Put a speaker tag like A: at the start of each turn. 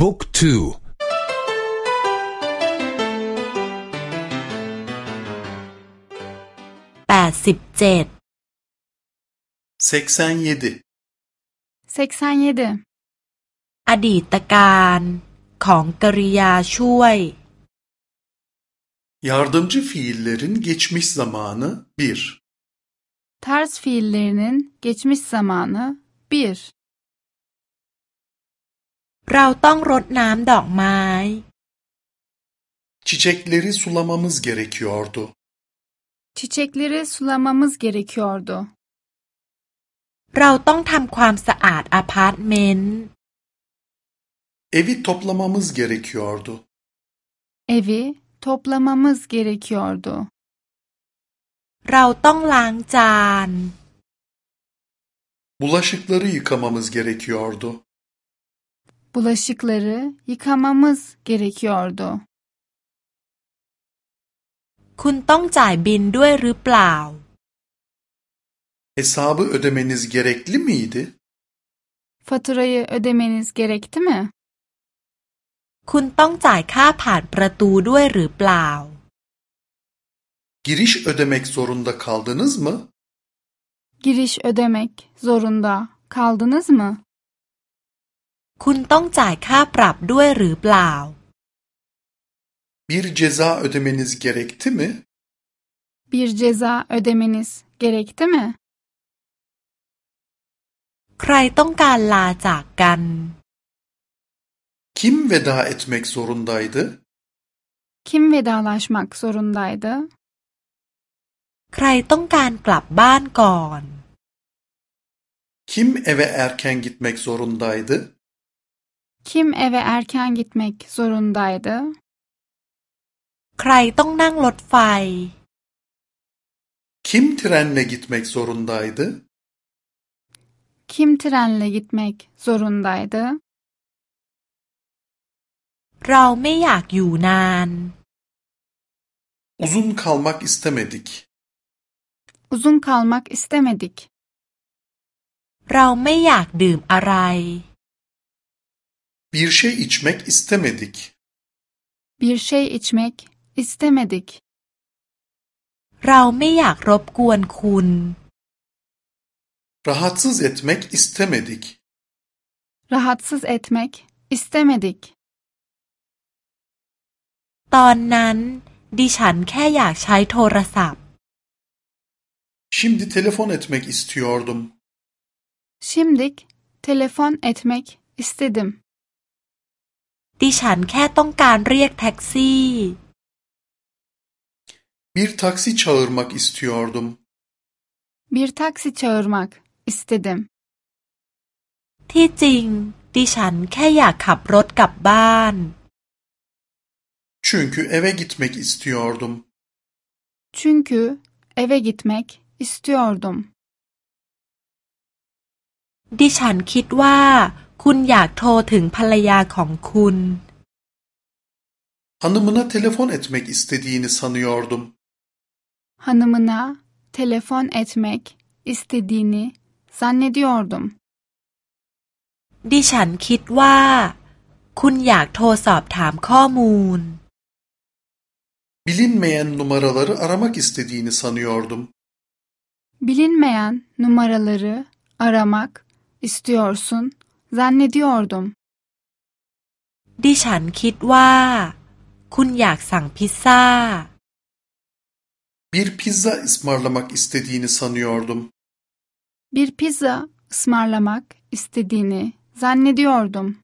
A: บุ๊กทู
B: แปดสิบเจ็ด
C: 87
D: 87
B: อดีตการของกริยาช่วย
C: Yardımcı fiillerin geçmiş zamanı 1
D: Ters fiillerinin geçmiş zamanı 1.
B: เราต้องรดน้ำดอกไม้
C: Çiçekleri sulamamız gerekiyordu.
D: Çiçekleri sulamamız gerekiyordu.
B: เราต้องทำความสะอาดอพาร์ตเมนต์
C: Evi toplamamız gerekiyordu.
D: Evi toplamamız gerekiyordu.
B: เราต้องล้างจาน
C: Bulaşıkları yıkamamız gerekiyordu.
D: Bulaşıkları yıkamamız gerekiyordu.
B: คุณต้องจ่ายบินด้วยหรือเปล่า
C: Hesabı ödemeniz gerekli miydi?
D: Faturayı ödemeniz gerekti mi?
B: คุณต้องจ่ายค่าผ่านประตูด้วยหรือเปล่า
C: Giriş ödemek zorunda kaldınız mı?
D: Giriş ödemek zorunda kaldınız mı?
B: คุณต้องจ่ายค่าปรับด้วยหรือเปล่า
C: Bir ceza ödemeniz gerekti mi?
D: Bir ceza ödemeniz gerekti mi?
B: ใครต้องการลาจากกัน
C: Kim veda etmek zorundaydı?
D: Kim vedalaşmak zorundaydı?
B: ใครต้องการกลับบ้านก่อน
C: Kim eve erken gitmek zorundaydı?
D: Kim eve erken gitmek zorundaydı?
B: ใครต้องนั่งรถไฟ
C: Kim trenle gitmek zorundaydı?
D: Kim trenle gitmek zorundaydı?
B: เราไม่อยากอยู่นาน
C: Uzun kalmak istemedik.
D: Uzun kalmak istemedik.
B: เราไม่อยากดื่มอะไร
C: Bir şey içmek istemedik.
D: Bir şey içmek istemedik.
B: เราไม่อยากรบกวนคุณ
C: Rahatsız etmek istemedik.
D: Rahatsız etmek istemedik.
B: ตอนนั้น ดิฉันแค่อยากใช้โทรศัพท์
C: Şimdi telefon etmek istiyordum.
D: Şimdik telefon etmek istedim.
B: ดิฉันแค่ต้องการเรียกแท็กซี่
C: Bir taksi çağırmak istiyordum.
D: Bir taksi çağırmak istedim.
B: ที่จริง ดิฉันแค่อยากขับรถกลับบ้าน
C: Çünkü eve gitmek istiyordum.
D: Çünkü eve gitmek istiyordum.
B: ดิฉันคิดว่า คุณอยากโทรถึงภรรยาของคุณ
C: Hanımına telefon etmek istediğini sanıyordum.
D: Hanımına telefon etmek istediğini zannediyordum.
B: ดิฉันคิดว่า คุณอยากโทรสอบถามข้อมูล
C: Bilinmeyen numaraları aramak istediğini sanıyordum.
D: Bilinmeyen numaraları aramak istiyorsun zannediyordum.
B: ดิฉันคิดว่า คุณอยากสั่งพิซซ่า
C: Bir pizza ısmarlamak istediğini sanıyordum.
D: Bir pizza ısmarlamak istediğini zannediyordum.